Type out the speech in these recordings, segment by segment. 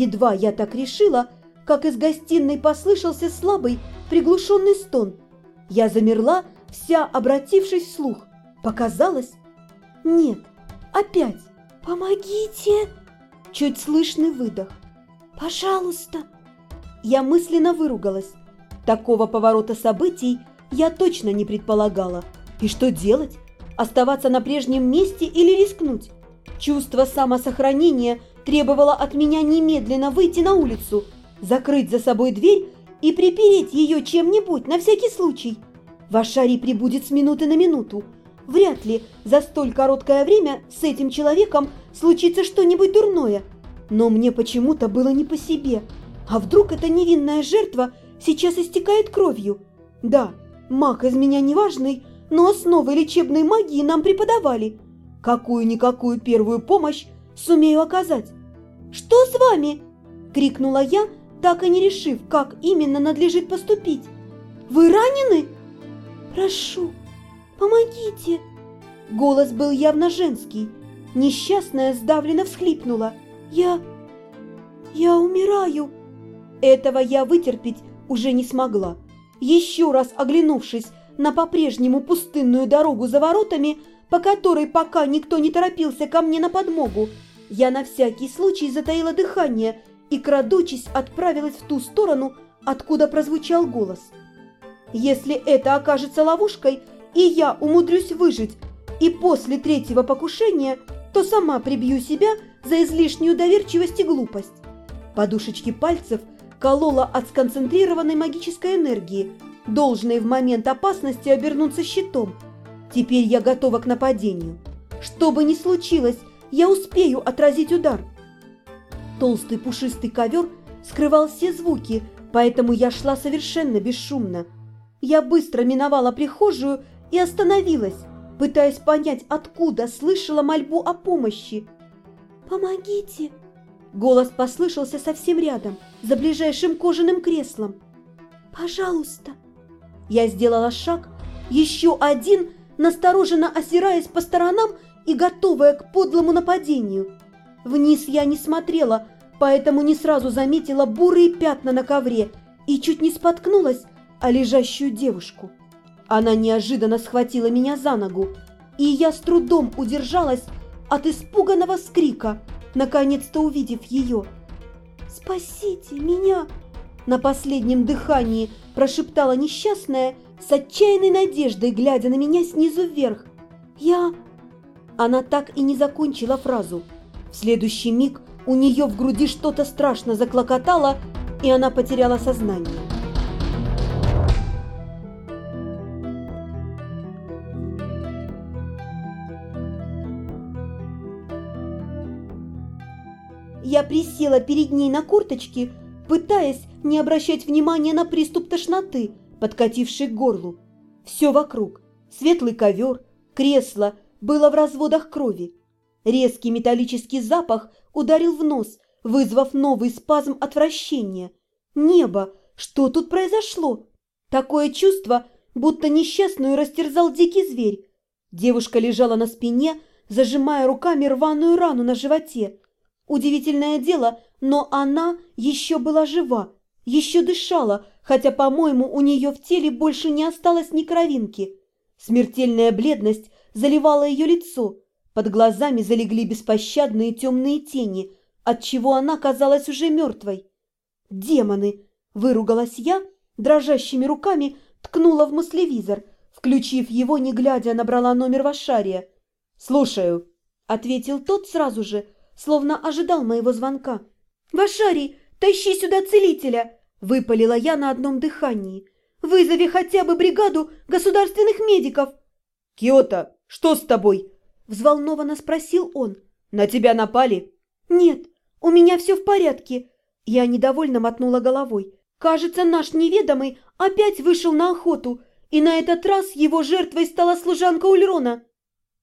Едва я так решила, как из гостиной послышался слабый, приглушенный стон. Я замерла, вся обратившись вслух. Показалось? Нет, опять. «Помогите!» Чуть слышный выдох. «Пожалуйста!» Я мысленно выругалась. Такого поворота событий я точно не предполагала. И что делать? Оставаться на прежнем месте или рискнуть? Чувство самосохранения требовало от меня немедленно выйти на улицу, закрыть за собой дверь и припереть ее чем-нибудь на всякий случай. Вашари прибудет с минуты на минуту. Вряд ли за столь короткое время с этим человеком случится что-нибудь дурное. Но мне почему-то было не по себе. А вдруг эта невинная жертва сейчас истекает кровью? Да, маг из меня неважный, но основы лечебной магии нам преподавали. Какую-никакую первую помощь сумею оказать. «Что с вами?» – крикнула я, так и не решив, как именно надлежит поступить. «Вы ранены?» «Прошу, помогите!» Голос был явно женский. Несчастная сдавленно всхлипнула. «Я... я умираю!» Этого я вытерпеть уже не смогла. Еще раз оглянувшись на по-прежнему пустынную дорогу за воротами, по которой пока никто не торопился ко мне на подмогу, я на всякий случай затаила дыхание и, крадучись, отправилась в ту сторону, откуда прозвучал голос. Если это окажется ловушкой, и я умудрюсь выжить, и после третьего покушения, то сама прибью себя за излишнюю доверчивость и глупость. Подушечки пальцев колола от сконцентрированной магической энергии, должной в момент опасности обернуться щитом. Теперь я готова к нападению. Что бы ни случилось, я успею отразить удар. Толстый пушистый ковер скрывал все звуки, поэтому я шла совершенно бесшумно. Я быстро миновала прихожую и остановилась, пытаясь понять, откуда слышала мольбу о помощи. «Помогите!» Голос послышался совсем рядом, за ближайшим кожаным креслом. «Пожалуйста!» Я сделала шаг, еще один, настороженно озираясь по сторонам и готовая к подлому нападению. Вниз я не смотрела, поэтому не сразу заметила бурые пятна на ковре и чуть не споткнулась о лежащую девушку. Она неожиданно схватила меня за ногу, и я с трудом удержалась от испуганного скрика, наконец-то увидев ее. «Спасите меня!» На последнем дыхании прошептала несчастная с отчаянной надеждой, глядя на меня снизу вверх. «Я...» Она так и не закончила фразу. В следующий миг у нее в груди что-то страшно заклокотало, и она потеряла сознание. Я присела перед ней на курточке, пытаясь не обращать внимания на приступ тошноты, подкативший к горлу. Все вокруг, светлый ковер, кресло, было в разводах крови. Резкий металлический запах ударил в нос, вызвав новый спазм отвращения. Небо! Что тут произошло? Такое чувство, будто несчастную растерзал дикий зверь. Девушка лежала на спине, зажимая руками рваную рану на животе. Удивительное дело, но она еще была жива, еще дышала, хотя, по-моему, у нее в теле больше не осталось ни кровинки. Смертельная бледность заливала ее лицо, под глазами залегли беспощадные темные тени, отчего она казалась уже мертвой. «Демоны!» – выругалась я, дрожащими руками ткнула в мыслевизор, включив его, не глядя, набрала номер Вашария. «Слушаю», – ответил тот сразу же, словно ожидал моего звонка. «Вашарий, тащи сюда целителя!» – выпалила я на одном дыхании. «Вызови хотя бы бригаду государственных медиков!» «Киота, что с тобой?» – взволнованно спросил он. «На тебя напали?» «Нет, у меня все в порядке». Я недовольно мотнула головой. «Кажется, наш неведомый опять вышел на охоту, и на этот раз его жертвой стала служанка Ульрона».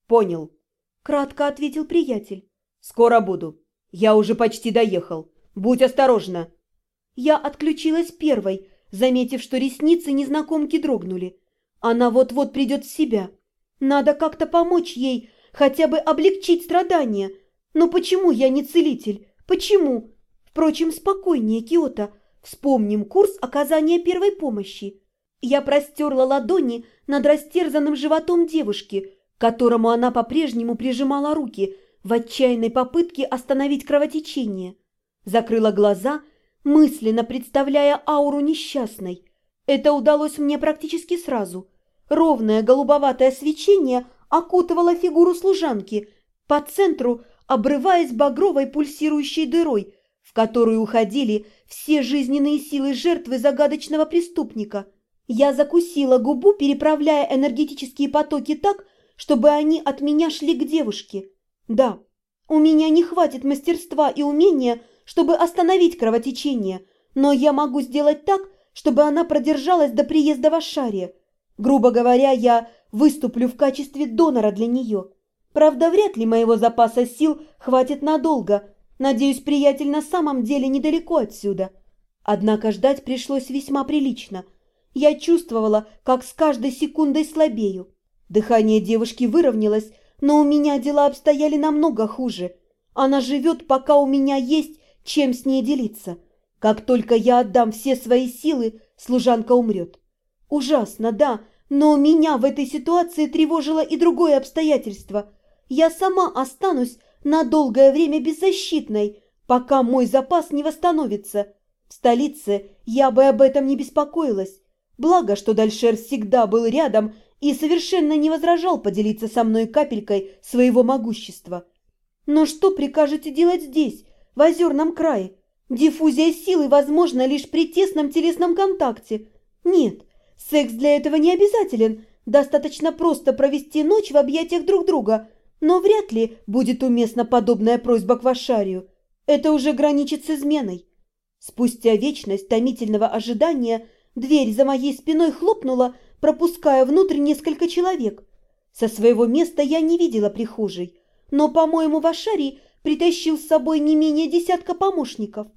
«Понял», – кратко ответил приятель. «Скоро буду. Я уже почти доехал. Будь осторожна». Я отключилась первой, заметив, что ресницы незнакомки дрогнули. Она вот-вот придет в себя. Надо как-то помочь ей, хотя бы облегчить страдания. Но почему я не целитель? Почему? Впрочем, спокойнее, Киота. Вспомним курс оказания первой помощи. Я простерла ладони над растерзанным животом девушки, которому она по-прежнему прижимала руки в отчаянной попытке остановить кровотечение. Закрыла глаза, мысленно представляя ауру несчастной. Это удалось мне практически сразу. Ровное голубоватое свечение окутывало фигуру служанки, по центру обрываясь багровой пульсирующей дырой, в которую уходили все жизненные силы жертвы загадочного преступника. Я закусила губу, переправляя энергетические потоки так, чтобы они от меня шли к девушке. Да, у меня не хватит мастерства и умения, чтобы остановить кровотечение, но я могу сделать так, чтобы она продержалась до приезда в Ашаре. Грубо говоря, я выступлю в качестве донора для нее. Правда, вряд ли моего запаса сил хватит надолго. Надеюсь, приятель на самом деле недалеко отсюда. Однако ждать пришлось весьма прилично. Я чувствовала, как с каждой секундой слабею. Дыхание девушки выровнялось, но у меня дела обстояли намного хуже. Она живет, пока у меня есть чем с ней делиться. Как только я отдам все свои силы, служанка умрет. Ужасно, да, но меня в этой ситуации тревожило и другое обстоятельство. Я сама останусь на долгое время беззащитной, пока мой запас не восстановится. В столице я бы об этом не беспокоилась. Благо, что Дальшер всегда был рядом и совершенно не возражал поделиться со мной капелькой своего могущества. Но что прикажете делать здесь, в озерном крае? Диффузия силы возможна лишь при тесном телесном контакте. Нет, секс для этого не обязателен. Достаточно просто провести ночь в объятиях друг друга. Но вряд ли будет уместна подобная просьба к Вашарию. Это уже граничит с изменой. Спустя вечность томительного ожидания дверь за моей спиной хлопнула, пропуская внутрь несколько человек. Со своего места я не видела прихожей, но, по-моему, Вашарий притащил с собой не менее десятка помощников.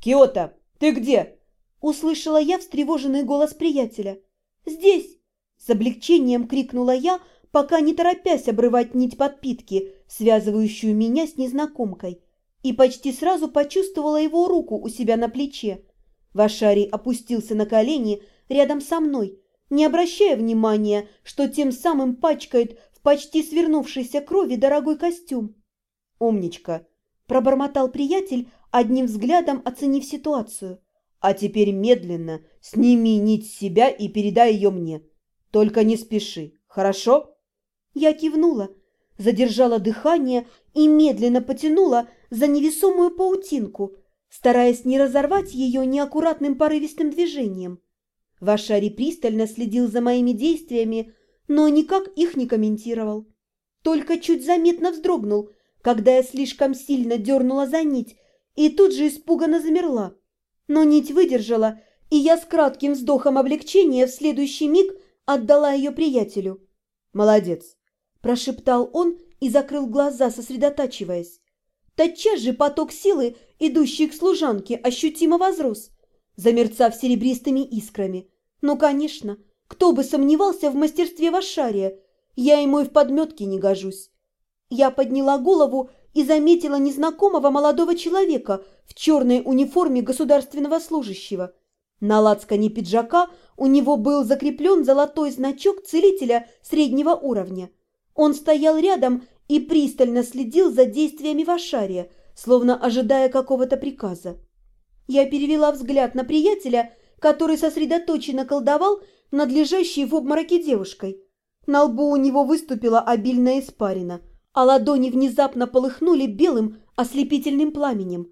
«Киота, ты где?» – услышала я встревоженный голос приятеля. «Здесь!» – с облегчением крикнула я, пока не торопясь обрывать нить подпитки, связывающую меня с незнакомкой, и почти сразу почувствовала его руку у себя на плече. Вашарий опустился на колени рядом со мной, не обращая внимания, что тем самым пачкает в почти свернувшейся крови дорогой костюм. «Умничка!» – пробормотал приятель, одним взглядом оценив ситуацию. «А теперь медленно сними нить с себя и передай ее мне. Только не спеши, хорошо?» Я кивнула, задержала дыхание и медленно потянула за невесомую паутинку, стараясь не разорвать ее неаккуратным порывистым движением. Вашари пристально следил за моими действиями, но никак их не комментировал. Только чуть заметно вздрогнул, когда я слишком сильно дернула за нить и тут же испуганно замерла. Но нить выдержала, и я с кратким вздохом облегчения в следующий миг отдала ее приятелю. «Молодец!» – прошептал он и закрыл глаза, сосредотачиваясь. Тотчас же поток силы, идущий к служанке, ощутимо возрос – замерцав серебристыми искрами. Ну, конечно, кто бы сомневался в мастерстве Вашария, я ему и в подметке не гожусь. Я подняла голову и заметила незнакомого молодого человека в черной униформе государственного служащего. На лацкане пиджака у него был закреплен золотой значок целителя среднего уровня. Он стоял рядом и пристально следил за действиями Вашария, словно ожидая какого-то приказа. Я перевела взгляд на приятеля, который сосредоточенно колдовал над лежащей в обмороке девушкой. На лбу у него выступила обильная испарина, а ладони внезапно полыхнули белым ослепительным пламенем.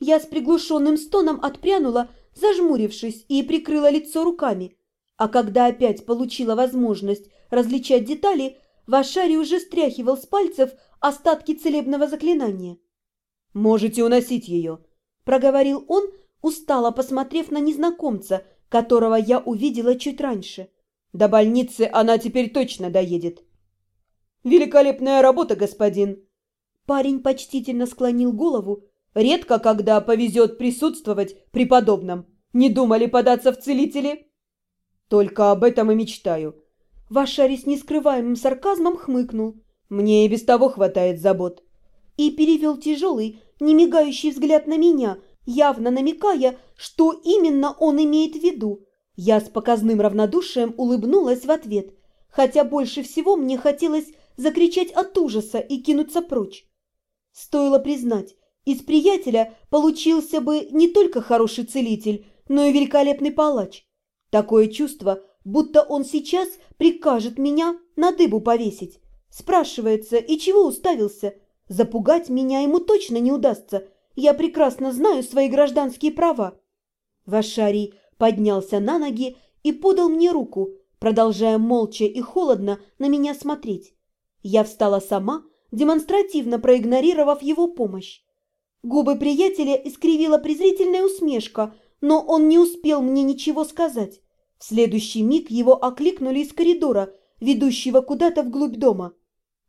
Я с приглушенным стоном отпрянула, зажмурившись, и прикрыла лицо руками. А когда опять получила возможность различать детали, Вашари уже стряхивал с пальцев остатки целебного заклинания. «Можете уносить ее», проговорил он, устало посмотрев на незнакомца, которого я увидела чуть раньше. До больницы она теперь точно доедет. Великолепная работа, господин. Парень почтительно склонил голову. Редко, когда повезет присутствовать при подобном. Не думали податься в целители? Только об этом и мечтаю. Вашари с нескрываемым сарказмом хмыкнул. Мне и без того хватает забот. И перевел тяжелый, немигающий взгляд на меня, явно намекая, что именно он имеет в виду. Я с показным равнодушием улыбнулась в ответ, хотя больше всего мне хотелось закричать от ужаса и кинуться прочь. Стоило признать, из приятеля получился бы не только хороший целитель, но и великолепный палач. Такое чувство, будто он сейчас прикажет меня на дыбу повесить. Спрашивается, и чего уставился? Запугать меня ему точно не удастся. Я прекрасно знаю свои гражданские права. Вашарий поднялся на ноги и подал мне руку, продолжая молча и холодно на меня смотреть. Я встала сама, демонстративно проигнорировав его помощь. Губы приятеля искривила презрительная усмешка, но он не успел мне ничего сказать. В следующий миг его окликнули из коридора, ведущего куда-то вглубь дома.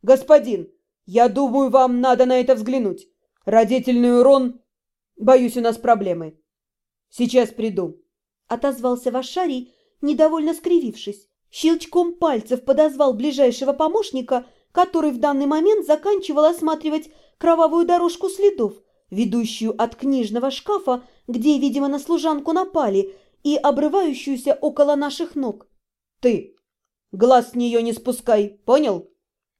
«Господин, я думаю, вам надо на это взглянуть. Родительный урон... Боюсь, у нас проблемы. Сейчас приду», — отозвался Вашарий, недовольно скривившись. Щелчком пальцев подозвал ближайшего помощника, который в данный момент заканчивал осматривать кровавую дорожку следов, ведущую от книжного шкафа, где, видимо, на служанку напали, и обрывающуюся около наших ног. «Ты! Глаз с нее не спускай, понял?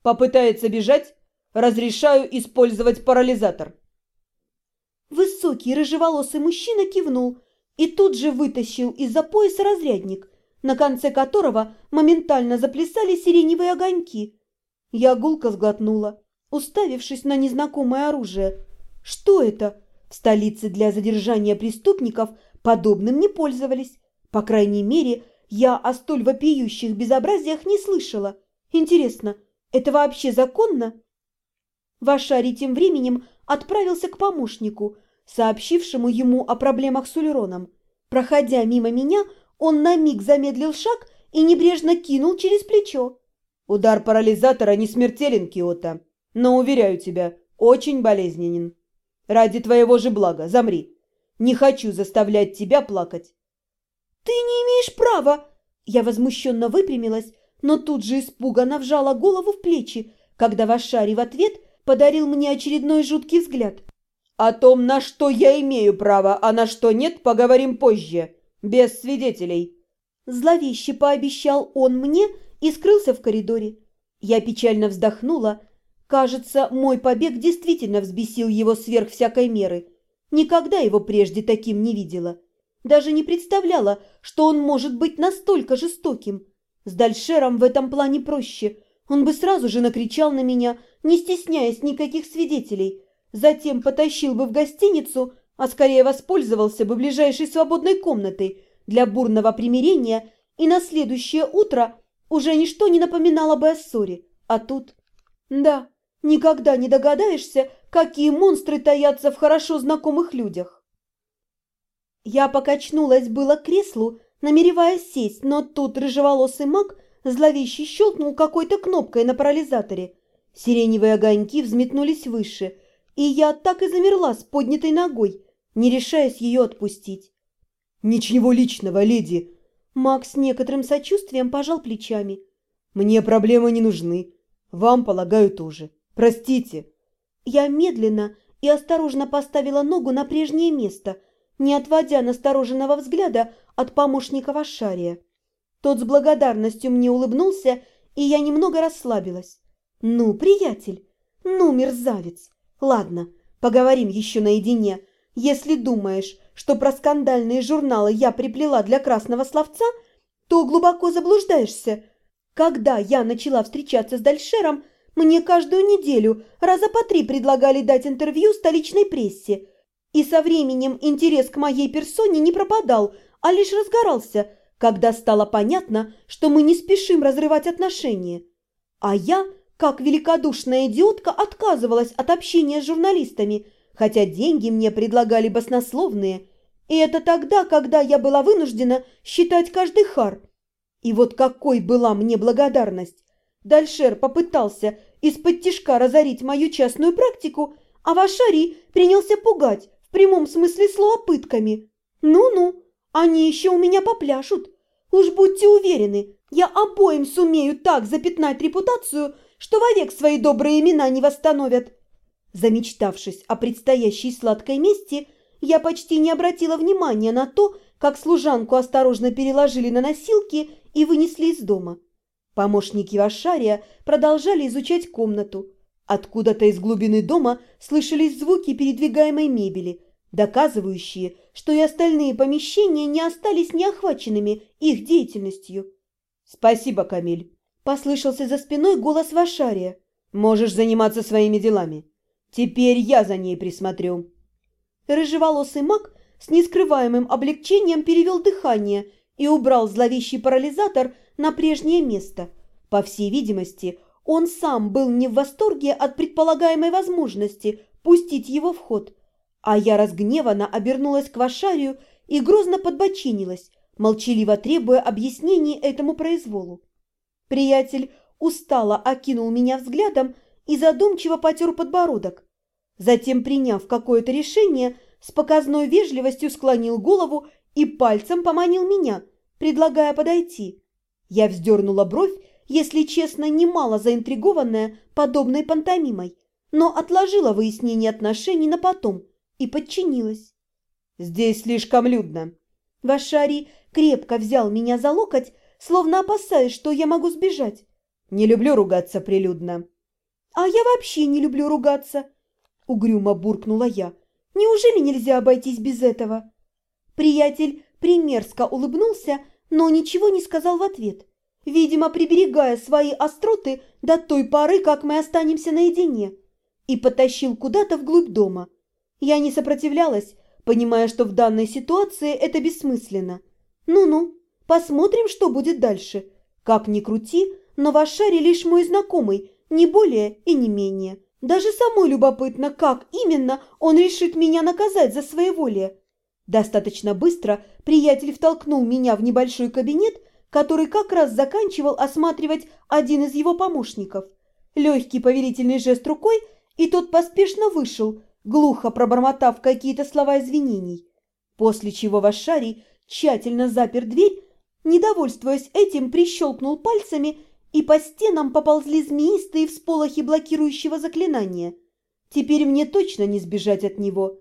Попытается бежать? Разрешаю использовать парализатор». Высокий рыжеволосый мужчина кивнул и тут же вытащил из-за пояса разрядник, на конце которого моментально заплясали сиреневые огоньки. Я гулко сглотнула, уставившись на незнакомое оружие. Что это? В столице для задержания преступников подобным не пользовались. По крайней мере, я о столь вопиющих безобразиях не слышала. Интересно, это вообще законно? Вашари тем временем отправился к помощнику, сообщившему ему о проблемах с Улероном. Проходя мимо меня, он на миг замедлил шаг и небрежно кинул через плечо. «Удар парализатора не смертелен, Киота, но, уверяю тебя, очень болезненен. Ради твоего же блага замри. Не хочу заставлять тебя плакать». «Ты не имеешь права!» Я возмущенно выпрямилась, но тут же испуганно вжала голову в плечи, когда Вашари в ответ подарил мне очередной жуткий взгляд. «О том, на что я имею право, а на что нет, поговорим позже, без свидетелей». Зловеще пообещал он мне и скрылся в коридоре. Я печально вздохнула. Кажется, мой побег действительно взбесил его сверх всякой меры. Никогда его прежде таким не видела. Даже не представляла, что он может быть настолько жестоким. С Дальшером в этом плане проще. Он бы сразу же накричал на меня, не стесняясь никаких свидетелей. Затем потащил бы в гостиницу, а скорее воспользовался бы ближайшей свободной комнатой для бурного примирения, и на следующее утро уже ничто не напоминало бы о ссоре. А тут... Да, никогда не догадаешься, какие монстры таятся в хорошо знакомых людях. Я покачнулась было к креслу, намереваясь сесть, но тут рыжеволосый маг зловеще щелкнул какой-то кнопкой на парализаторе. Сиреневые огоньки взметнулись выше, и я так и замерла с поднятой ногой, не решаясь ее отпустить. «Ничего личного, леди!» Макс с некоторым сочувствием пожал плечами. «Мне проблемы не нужны. Вам, полагаю, тоже. Простите». Я медленно и осторожно поставила ногу на прежнее место, не отводя настороженного взгляда от помощника Вашария. Тот с благодарностью мне улыбнулся, и я немного расслабилась. «Ну, приятель, ну, мерзавец. Ладно, поговорим еще наедине. Если думаешь, что про скандальные журналы я приплела для красного словца, то глубоко заблуждаешься. Когда я начала встречаться с Дальшером, мне каждую неделю раза по три предлагали дать интервью столичной прессе. И со временем интерес к моей персоне не пропадал, а лишь разгорался, когда стало понятно, что мы не спешим разрывать отношения. А я, как великодушная идиотка, отказывалась от общения с журналистами, хотя деньги мне предлагали баснословные. И это тогда, когда я была вынуждена считать каждый хар. И вот какой была мне благодарность! Дальшер попытался из-под тишка разорить мою частную практику, а Вашари принялся пугать, в прямом смысле слова, пытками. Ну-ну, они еще у меня попляшут. Уж будьте уверены, я обоим сумею так запятнать репутацию, что вовек свои добрые имена не восстановят. Замечтавшись о предстоящей сладкой мести, я почти не обратила внимания на то, как служанку осторожно переложили на носилки и вынесли из дома. Помощники Вашария продолжали изучать комнату. Откуда-то из глубины дома слышались звуки передвигаемой мебели, доказывающие, что и остальные помещения не остались неохваченными их деятельностью. «Спасибо, Камиль», – послышался за спиной голос Вашария. «Можешь заниматься своими делами. Теперь я за ней присмотрю». Рыжеволосый маг с нескрываемым облегчением перевел дыхание и убрал зловещий парализатор на прежнее место. По всей видимости, он сам был не в восторге от предполагаемой возможности пустить его в ход. А я разгневанно обернулась к Вашарию и грозно подбочинилась, молчаливо требуя объяснений этому произволу. Приятель устало окинул меня взглядом и задумчиво потер подбородок. Затем, приняв какое-то решение, с показной вежливостью склонил голову и пальцем поманил меня, предлагая подойти. Я вздернула бровь, если честно, немало заинтригованная подобной пантомимой, но отложила выяснение отношений на потом и подчинилась. «Здесь слишком людно». Вашари крепко взял меня за локоть, словно опасаясь, что я могу сбежать. «Не люблю ругаться прилюдно». «А я вообще не люблю ругаться», — угрюмо буркнула я. «Неужели нельзя обойтись без этого?» Приятель примерзко улыбнулся, но ничего не сказал в ответ, видимо, приберегая свои остроты до той поры, как мы останемся наедине, и потащил куда-то вглубь дома. Я не сопротивлялась, понимая, что в данной ситуации это бессмысленно. Ну-ну, посмотрим, что будет дальше. Как ни крути, но Вашари лишь мой знакомый, не более и не менее. Даже самой любопытно, как именно он решит меня наказать за своеволие. Достаточно быстро приятель втолкнул меня в небольшой кабинет, который как раз заканчивал осматривать один из его помощников. Легкий повелительный жест рукой, и тот поспешно вышел, глухо пробормотав какие-то слова извинений. После чего Вашарий тщательно запер дверь, недовольствуясь этим, прищелкнул пальцами – и по стенам поползли змеистые всполохи блокирующего заклинания. Теперь мне точно не сбежать от него.